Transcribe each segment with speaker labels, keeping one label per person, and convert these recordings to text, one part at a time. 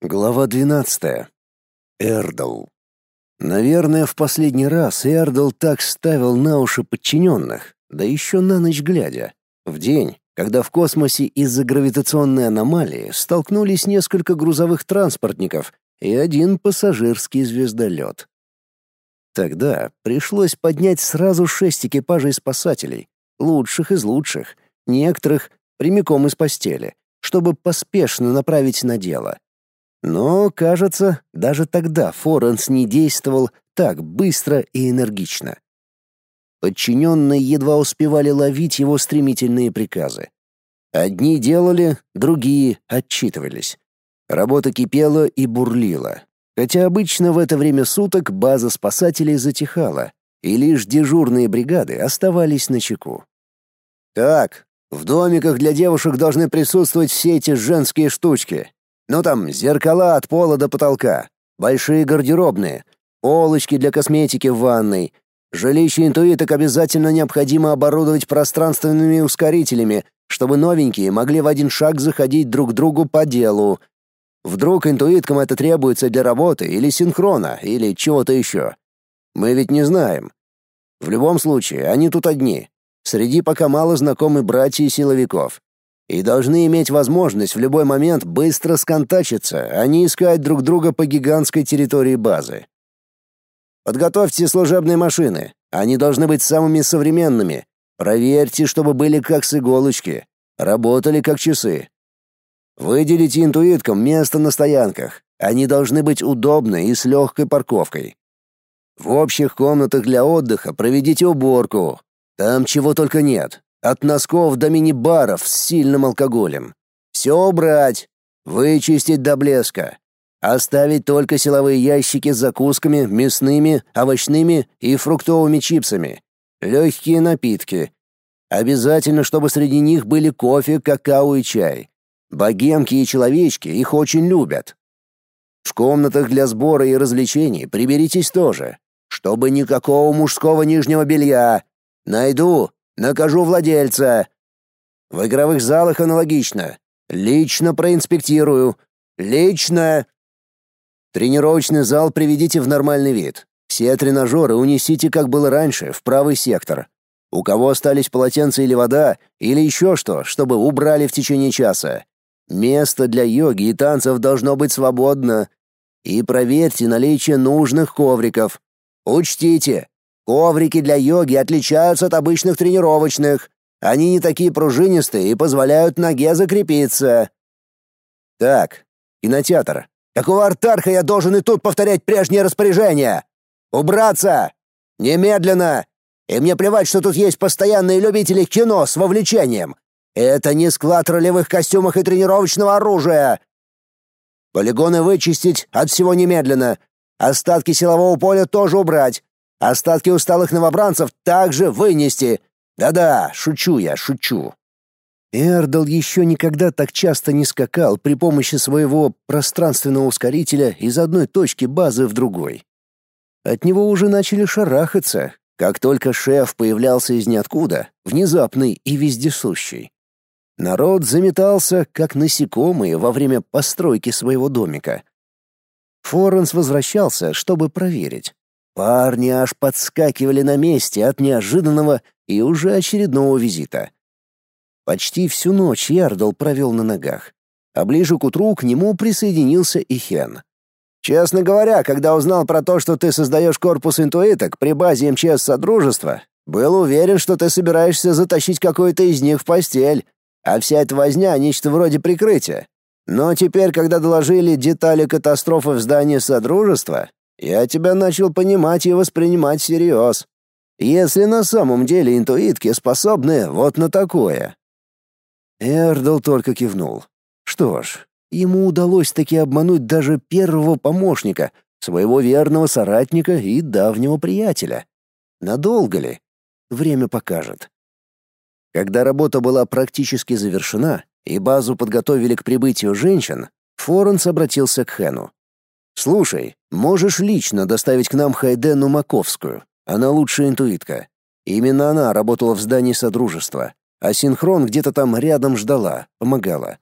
Speaker 1: Глава 12. Эрдл. Наверное, в последний раз Эрдл так ставил на уши подчиненных, да еще на ночь глядя. В день, когда в космосе из-за гравитационной аномалии столкнулись несколько грузовых транспортников и один пассажирский звездолет. Тогда пришлось поднять сразу шесть экипажей спасателей, лучших из лучших, некоторых прямиком из постели, чтобы поспешно направить на дело — но, кажется, даже тогда Форенс не действовал так быстро и энергично. Подчиненные едва успевали ловить его стремительные приказы. Одни делали, другие отчитывались. Работа кипела и бурлила. Хотя обычно в это время суток база спасателей затихала, и лишь дежурные бригады оставались на чеку. «Так, в домиках для девушек должны присутствовать все эти женские штучки. Ну там зеркала от пола до потолка, большие гардеробные, полочки для косметики в ванной. Жилище интуиток обязательно необходимо оборудовать пространственными ускорителями, чтобы новенькие могли в один шаг заходить друг к другу по делу. Вдруг интуиткам это требуется для работы или синхрона, или чего-то еще. Мы ведь не знаем. В любом случае, они тут одни. Среди пока мало знакомы братья силовиков и должны иметь возможность в любой момент быстро сконтачиться, а не искать друг друга по гигантской территории базы. Подготовьте служебные машины. Они должны быть самыми современными. Проверьте, чтобы были как с иголочки, работали как часы. Выделите интуиткам место на стоянках. Они должны быть удобны и с легкой парковкой. В общих комнатах для отдыха проведите уборку. Там чего только нет. От носков до мини-баров с сильным алкоголем. Все убрать, вычистить до блеска. Оставить только силовые ящики с закусками, мясными, овощными и фруктовыми чипсами. Легкие напитки. Обязательно, чтобы среди них были кофе, какао и чай. Богемки и человечки их очень любят. В комнатах для сбора и развлечений приберитесь тоже, чтобы никакого мужского нижнего белья. Найду, Накажу владельца. В игровых залах аналогично. Лично проинспектирую. Лично. Тренировочный зал приведите в нормальный вид. Все тренажеры унесите, как было раньше, в правый сектор. У кого остались полотенца или вода, или еще что, чтобы убрали в течение часа. Место для йоги и танцев должно быть свободно. И проверьте наличие нужных ковриков. Учтите, Коврики для йоги отличаются от обычных тренировочных. Они не такие пружинистые и позволяют ноге закрепиться. Так, кинотеатр. Какого артарха я должен и тут повторять прежние распоряжения? Убраться! Немедленно! И мне плевать, что тут есть постоянные любители кино с вовлечением. Это не склад ролевых костюмов и тренировочного оружия. Полигоны вычистить от всего немедленно. Остатки силового поля тоже убрать. Остатки усталых новобранцев также вынести. Да-да, шучу я, шучу. Эрдл еще никогда так часто не скакал при помощи своего пространственного ускорителя из одной точки базы в другой. От него уже начали шарахаться, как только шеф появлялся из ниоткуда, внезапный и вездесущий. Народ заметался, как насекомые во время постройки своего домика. Форенс возвращался, чтобы проверить. Парни аж подскакивали на месте от неожиданного и уже очередного визита. Почти всю ночь Ярдл провел на ногах, а ближе к утру к нему присоединился и Хен. «Честно говоря, когда узнал про то, что ты создаешь корпус интуиток при базе МЧС Содружества, был уверен, что ты собираешься затащить какой-то из них в постель, а вся эта возня — нечто вроде прикрытия. Но теперь, когда доложили детали катастрофы в здании Содружества, я тебя начал понимать и воспринимать всерьез. Если на самом деле интуитки способны вот на такое. Эрдл только кивнул. Что ж, ему удалось таки обмануть даже первого помощника, своего верного соратника и давнего приятеля. Надолго ли? Время покажет. Когда работа была практически завершена и базу подготовили к прибытию женщин, Форенс обратился к Хэну. «Слушай, можешь лично доставить к нам Хайдену Маковскую. Она лучшая интуитка. Именно она работала в здании Содружества, а синхрон где-то там рядом ждала, помогала.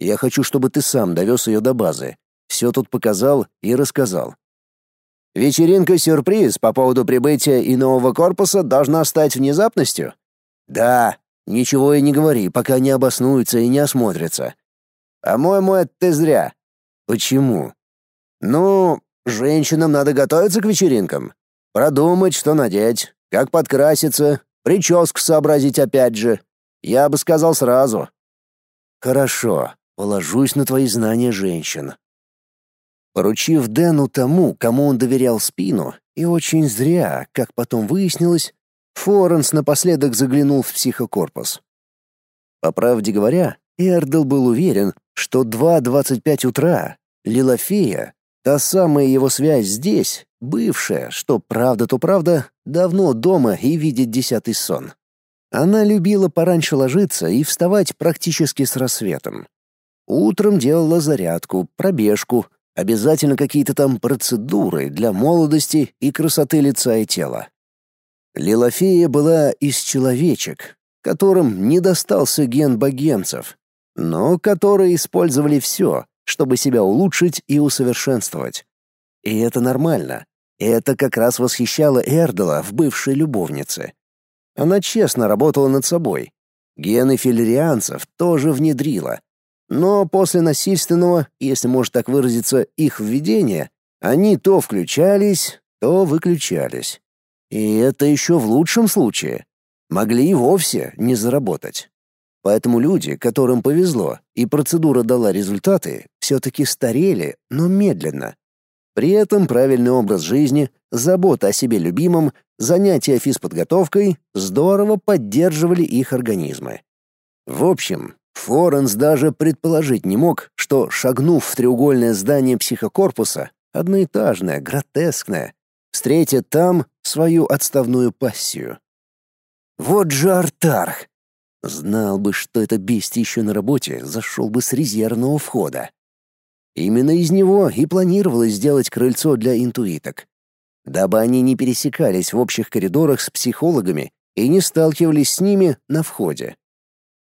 Speaker 1: Я хочу, чтобы ты сам довез ее до базы. все тут показал и рассказал. Вечеринка-сюрприз по поводу прибытия и нового корпуса должна стать внезапностью? Да, ничего и не говори, пока не обоснуются и не осмотрятся. По-моему, это ты зря. Почему? Ну, женщинам надо готовиться к вечеринкам. Продумать, что надеть, как подкраситься, прическу сообразить опять же. Я бы сказал сразу. Хорошо, положусь на твои знания женщин. Поручив Дэну тому, кому он доверял спину, и очень зря, как потом выяснилось, Форенс напоследок заглянул в психокорпус. По правде говоря, Эрдл был уверен, что 2.25 утра Лилофея, та самая его связь здесь, бывшая, что правда то правда, давно дома и видит десятый сон. Она любила пораньше ложиться и вставать практически с рассветом. Утром делала зарядку, пробежку, Обязательно какие-то там процедуры для молодости и красоты лица и тела. Лилофея была из человечек, которым не достался ген богемцев, но которые использовали все, чтобы себя улучшить и усовершенствовать. И это нормально. Это как раз восхищало Эрдела в бывшей любовнице. Она честно работала над собой. Гены филерианцев тоже внедрила, но после насильственного, если можно так выразиться, их введения, они то включались, то выключались. И это еще в лучшем случае. Могли и вовсе не заработать. Поэтому люди, которым повезло и процедура дала результаты, все-таки старели, но медленно. При этом правильный образ жизни, забота о себе любимом, занятия физподготовкой здорово поддерживали их организмы. В общем, Форенс даже предположить не мог, что, шагнув в треугольное здание психокорпуса, одноэтажное, гротескное, встретит там свою отставную пассию. Вот же Артарх! Знал бы, что это бестия еще на работе, зашел бы с резервного входа. Именно из него и планировалось сделать крыльцо для интуиток. Дабы они не пересекались в общих коридорах с психологами и не сталкивались с ними на входе.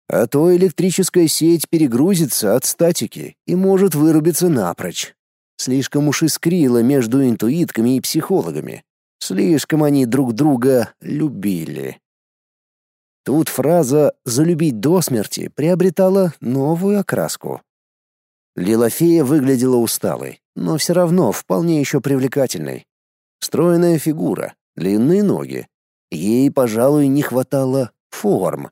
Speaker 1: А то электрическая сеть перегрузится от статики и может вырубиться напрочь. Слишком уж искрило между интуитками и психологами. Слишком они друг друга любили. Тут фраза «залюбить до смерти» приобретала новую окраску. Лилофея выглядела усталой, но все равно вполне еще привлекательной. Стройная фигура, длинные ноги. Ей, пожалуй, не хватало форм,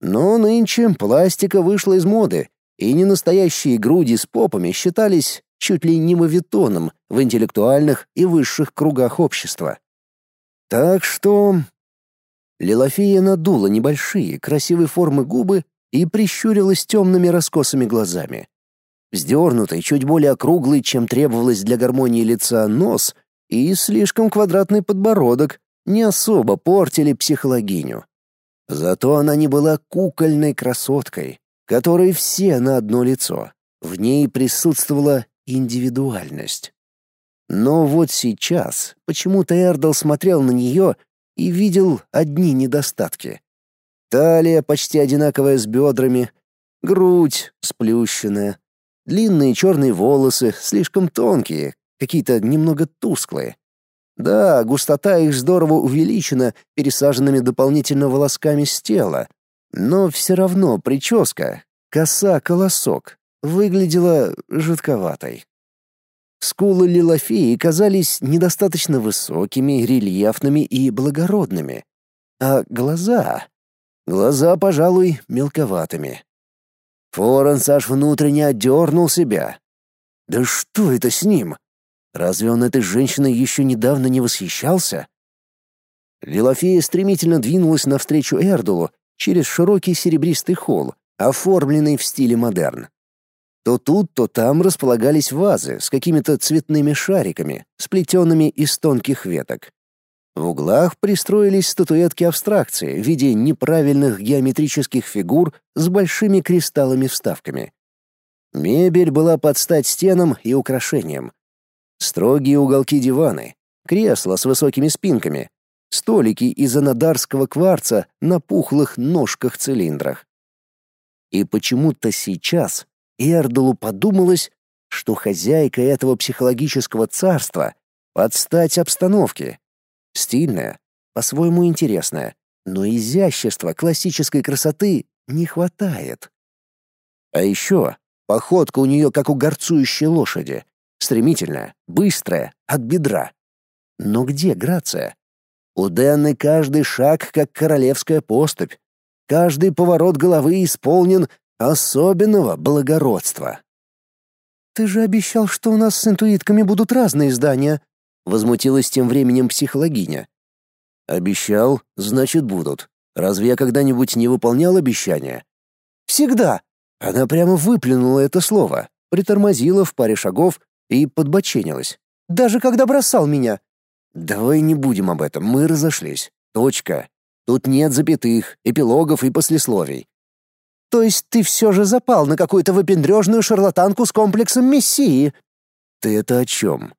Speaker 1: но нынче пластика вышла из моды, и ненастоящие груди с попами считались чуть ли не мавитоном в интеллектуальных и высших кругах общества. Так что... Лилофея надула небольшие, красивой формы губы и прищурилась темными раскосыми глазами. Вздернутый, чуть более округлый, чем требовалось для гармонии лица, нос и слишком квадратный подбородок не особо портили психологиню. Зато она не была кукольной красоткой, которой все на одно лицо. В ней присутствовала индивидуальность. Но вот сейчас почему-то Эрдл смотрел на нее и видел одни недостатки. Талия почти одинаковая с бедрами, грудь сплющенная, длинные черные волосы слишком тонкие, какие-то немного тусклые. Да, густота их здорово увеличена пересаженными дополнительно волосками с тела, но все равно прическа, коса-колосок, выглядела жутковатой. Скулы Лилофеи казались недостаточно высокими, рельефными и благородными. А глаза... Глаза, пожалуй, мелковатыми. Форенс аж внутренне отдернул себя. Да что это с ним? Разве он этой женщиной еще недавно не восхищался? Лилофея стремительно двинулась навстречу Эрдулу через широкий серебристый холл, оформленный в стиле модерн. То тут, то там располагались вазы с какими-то цветными шариками, сплетенными из тонких веток. В углах пристроились статуэтки абстракции в виде неправильных геометрических фигур с большими кристаллами-вставками. Мебель была под стать стенам и украшениям, Строгие уголки диваны, кресла с высокими спинками, столики из анадарского кварца на пухлых ножках-цилиндрах. И почему-то сейчас Эрдолу подумалось, что хозяйка этого психологического царства под стать обстановке. Стильная, по-своему интересная, но изящества классической красоты не хватает. А еще походка у нее как у горцующей лошади. Стремительная, быстрая, от бедра. Но где грация? У Денны каждый шаг как королевская поступь. Каждый поворот головы исполнен особенного благородства. «Ты же обещал, что у нас с интуитками будут разные здания», — возмутилась тем временем психологиня. «Обещал, значит, будут. Разве я когда-нибудь не выполнял обещания?» «Всегда!» Она прямо выплюнула это слово, притормозила в паре шагов и подбоченилась. «Даже когда бросал меня!» «Давай не будем об этом, мы разошлись. Точка. Тут нет запятых, эпилогов и послесловий. То есть ты все же запал на какую-то выпендрежную шарлатанку с комплексом мессии? Ты это о чем?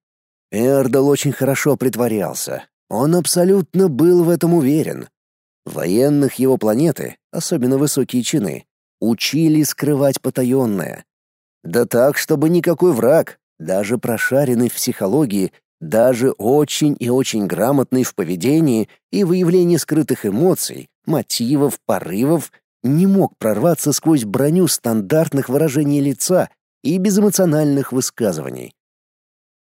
Speaker 1: Эрдал очень хорошо притворялся. Он абсолютно был в этом уверен. Военных его планеты, особенно высокие чины, учили скрывать потаенное. Да так, чтобы никакой враг, даже прошаренный в психологии, даже очень и очень грамотный в поведении и выявлении скрытых эмоций, мотивов, порывов, не мог прорваться сквозь броню стандартных выражений лица и безэмоциональных высказываний.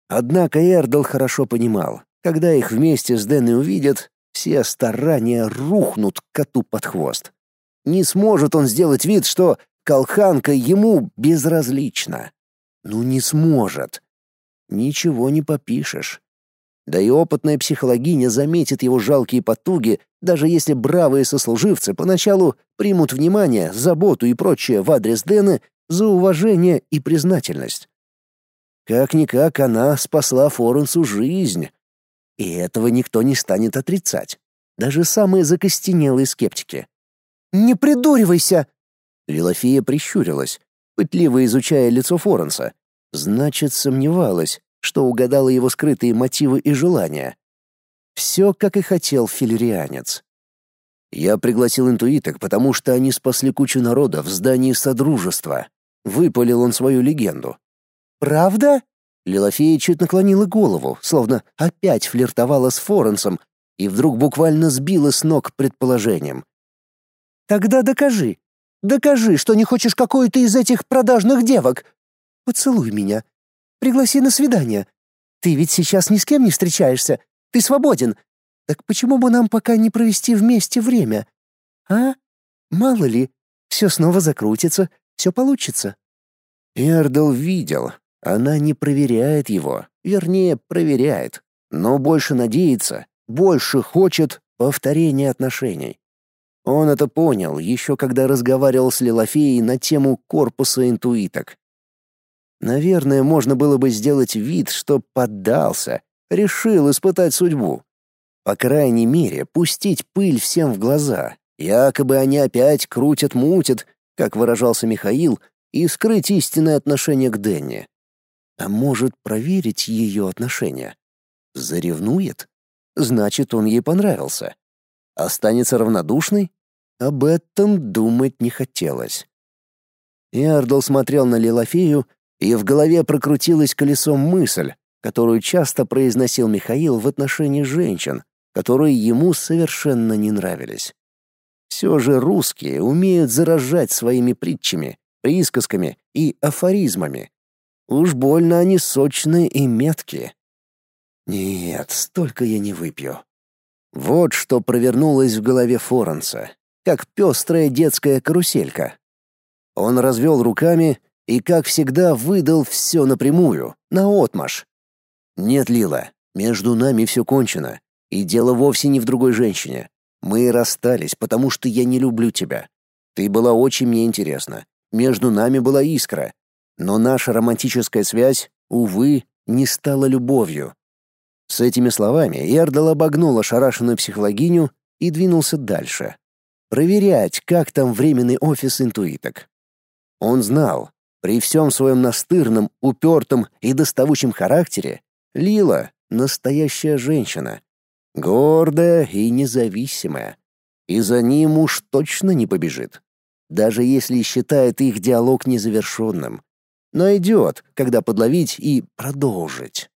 Speaker 1: Однако Эрдл хорошо понимал, когда их вместе с Дэнной увидят, все старания рухнут коту под хвост. Не сможет он сделать вид, что колханка ему безразлична. Ну не сможет ничего не попишешь. Да и опытная психологиня заметит его жалкие потуги, даже если бравые сослуживцы поначалу примут внимание, заботу и прочее в адрес Дэна за уважение и признательность. Как-никак она спасла Форенсу жизнь. И этого никто не станет отрицать. Даже самые закостенелые скептики. «Не придуривайся!» Лилофия прищурилась, пытливо изучая лицо Форенса, Значит, сомневалась, что угадала его скрытые мотивы и желания. Все, как и хотел филерианец. Я пригласил интуиток, потому что они спасли кучу народа в здании Содружества. Выпалил он свою легенду. «Правда?» Лилофея чуть наклонила голову, словно опять флиртовала с Форенсом, и вдруг буквально сбила с ног предположением. «Тогда докажи. Докажи, что не хочешь какую-то из этих продажных девок. Поцелуй меня. Пригласи на свидание. Ты ведь сейчас ни с кем не встречаешься. Ты свободен. Так почему бы нам пока не провести вместе время? А? Мало ли, все снова закрутится, все получится. Эрдл видел. Она не проверяет его, вернее, проверяет, но больше надеется, больше хочет повторения отношений. Он это понял еще когда разговаривал с Лилофеей на тему корпуса интуиток. Наверное, можно было бы сделать вид, что поддался, решил испытать судьбу. По крайней мере, пустить пыль всем в глаза. Якобы они опять крутят-мутят, как выражался Михаил, и скрыть истинное отношение к Денне. А может, проверить ее отношения? Заревнует? Значит, он ей понравился. Останется равнодушной? Об этом думать не хотелось. Иардл смотрел на Лилофею, и в голове прокрутилась колесом мысль, которую часто произносил Михаил в отношении женщин, которые ему совершенно не нравились. Все же русские умеют заражать своими притчами, присказками и афоризмами. Уж больно они сочные и меткие. Нет, столько я не выпью. Вот что провернулось в голове Форенса, как пестрая детская каруселька. Он развел руками и, как всегда, выдал все напрямую, наотмашь. «Нет, Лила, между нами все кончено, и дело вовсе не в другой женщине. Мы расстались, потому что я не люблю тебя. Ты была очень мне интересна. Между нами была искра. Но наша романтическая связь, увы, не стала любовью». С этими словами Ярдал обогнул ошарашенную психологиню и двинулся дальше. Проверять, как там временный офис интуиток. Он знал, при всем своем настырном, упертом и доставучем характере Лила — настоящая женщина. Гордая и независимая. И за ним уж точно не побежит. Даже если считает их диалог незавершенным. Найдет, когда подловить и продолжить.